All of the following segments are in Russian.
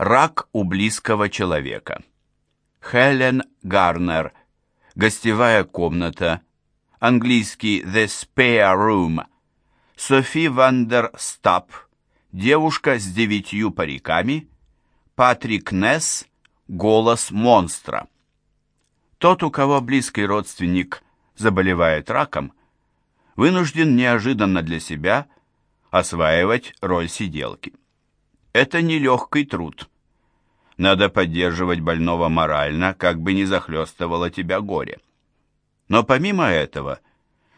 Рак у близкого человека. Хелен Гарнер. Гостевая комната. Английский The Spare Room. Софи Вандер Стап. Девушка с девятью париками. Патрик Несс. Голос монстра. Тот, у кого близкий родственник заболевает раком, вынужден неожиданно для себя осваивать роль сиделки. Это нелегкий труд. Надо поддерживать больного морально, как бы не захлестывало тебя горе. Но помимо этого,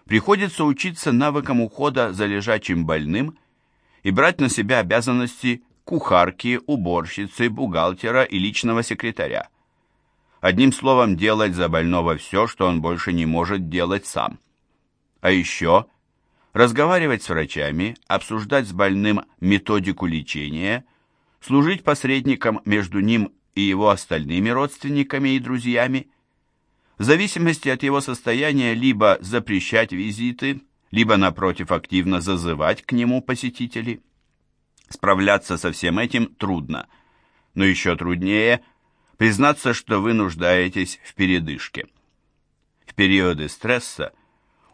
приходится учиться навыкам ухода за лежачим больным и брать на себя обязанности кухарки, уборщицы, бухгалтера и личного секретаря. Одним словом, делать за больного все, что он больше не может делать сам. А еще разговаривать с врачами, обсуждать с больным методику лечения, служить посредником между ним и его остальными родственниками и друзьями, в зависимости от его состояния либо запрещать визиты, либо, напротив, активно зазывать к нему посетителей. Справляться со всем этим трудно, но еще труднее признаться, что вы нуждаетесь в передышке. В периоды стресса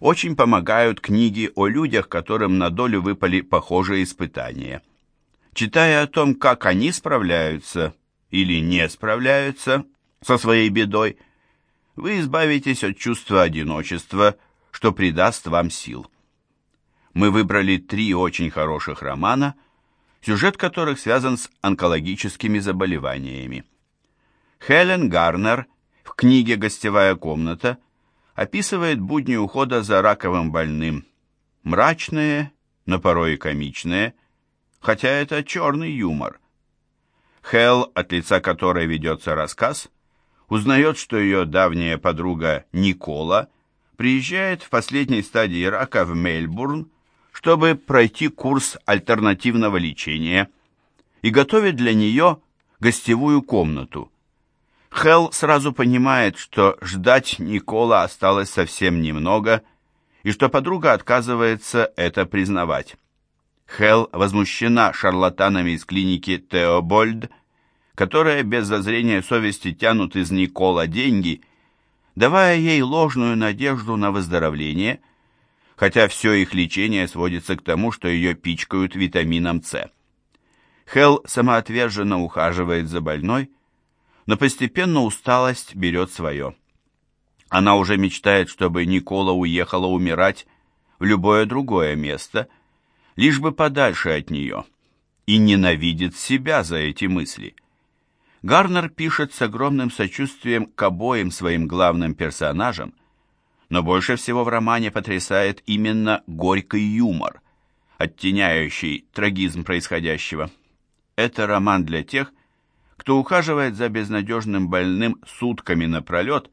очень помогают книги о людях, которым на долю выпали похожие испытания. Читая о том, как они справляются или не справляются со своей бедой, вы избавитесь от чувства одиночества, что придаст вам сил. Мы выбрали три очень хороших романа, сюжет которых связан с онкологическими заболеваниями. Хелен Гарнер в книге «Гостевая комната» описывает будни ухода за раковым больным. Мрачные, но порой и комичные, хотя это черный юмор. Хел, от лица которой ведется рассказ, узнает, что ее давняя подруга Никола приезжает в последней стадии рака в Мельбурн, чтобы пройти курс альтернативного лечения и готовит для нее гостевую комнату – Хелл сразу понимает, что ждать Никола осталось совсем немного, и что подруга отказывается это признавать. Хелл возмущена шарлатанами из клиники Теобольд, которые без зазрения совести тянут из Никола деньги, давая ей ложную надежду на выздоровление, хотя все их лечение сводится к тому, что ее пичкают витамином С. Хелл самоотверженно ухаживает за больной, но постепенно усталость берет свое. Она уже мечтает, чтобы Никола уехала умирать в любое другое место, лишь бы подальше от нее, и ненавидит себя за эти мысли. Гарнер пишет с огромным сочувствием к обоим своим главным персонажам, но больше всего в романе потрясает именно горький юмор, оттеняющий трагизм происходящего. Это роман для тех, кто ухаживает за безнадежным больным сутками напролет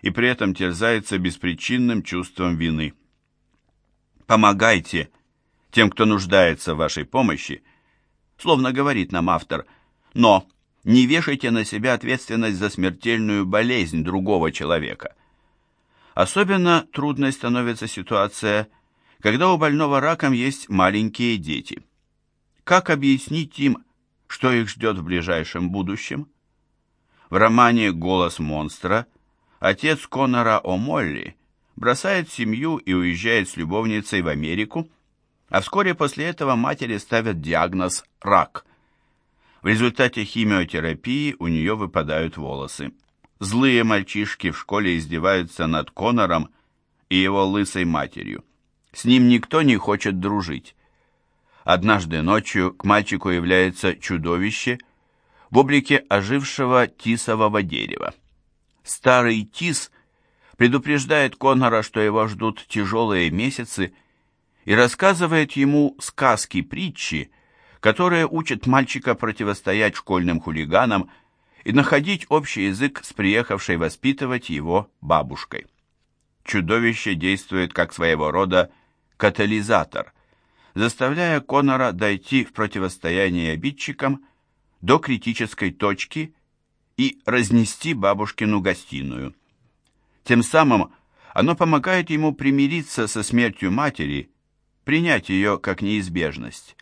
и при этом терзается беспричинным чувством вины. Помогайте тем, кто нуждается в вашей помощи, словно говорит нам автор, но не вешайте на себя ответственность за смертельную болезнь другого человека. Особенно трудной становится ситуация, когда у больного раком есть маленькие дети. Как объяснить им, что их ждет в ближайшем будущем? В романе «Голос монстра» отец Конора О'Молли бросает семью и уезжает с любовницей в Америку, а вскоре после этого матери ставят диагноз «рак». В результате химиотерапии у нее выпадают волосы. Злые мальчишки в школе издеваются над Конором и его лысой матерью. С ним никто не хочет дружить. Однажды ночью к мальчику является чудовище в облике ожившего тисового дерева. Старый тис предупреждает Конора, что его ждут тяжелые месяцы, и рассказывает ему сказки-притчи, которые учат мальчика противостоять школьным хулиганам и находить общий язык с приехавшей воспитывать его бабушкой. Чудовище действует как своего рода катализатор – заставляя Конора дойти в противостояние обидчикам до критической точки и разнести бабушкину гостиную. Тем самым оно помогает ему примириться со смертью матери, принять ее как неизбежность.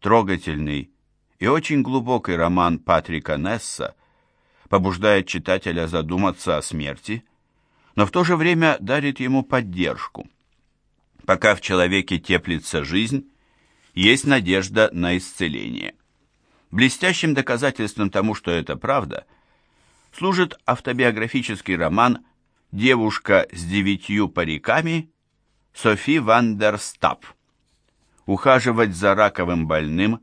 Трогательный и очень глубокий роман Патрика Несса побуждает читателя задуматься о смерти, но в то же время дарит ему поддержку. Пока в человеке теплится жизнь, есть надежда на исцеление. Блестящим доказательством тому, что это правда, служит автобиографический роман «Девушка с девятью париками» Софи Вандерстап. Ухаживать за раковым больным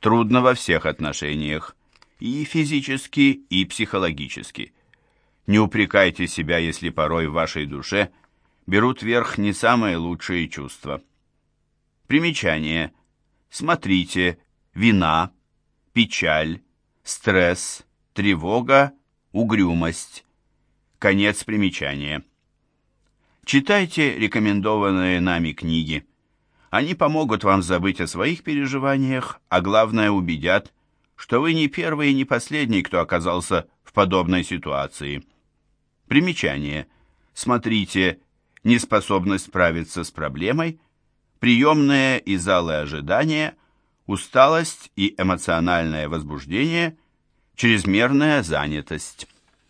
трудно во всех отношениях, и физически, и психологически. Не упрекайте себя, если порой в вашей душе берут верх не самые лучшие чувства. Примечание. Смотрите, вина, печаль, стресс, тревога, угрюмость. Конец примечания. Читайте рекомендованные нами книги. Они помогут вам забыть о своих переживаниях, а главное убедят, что вы не первый и не последний, кто оказался в подобной ситуации. Примечание. Смотрите «Неспособность справиться с проблемой», «Приемные и залы ожидания», «Усталость и эмоциональное возбуждение», «Чрезмерная занятость».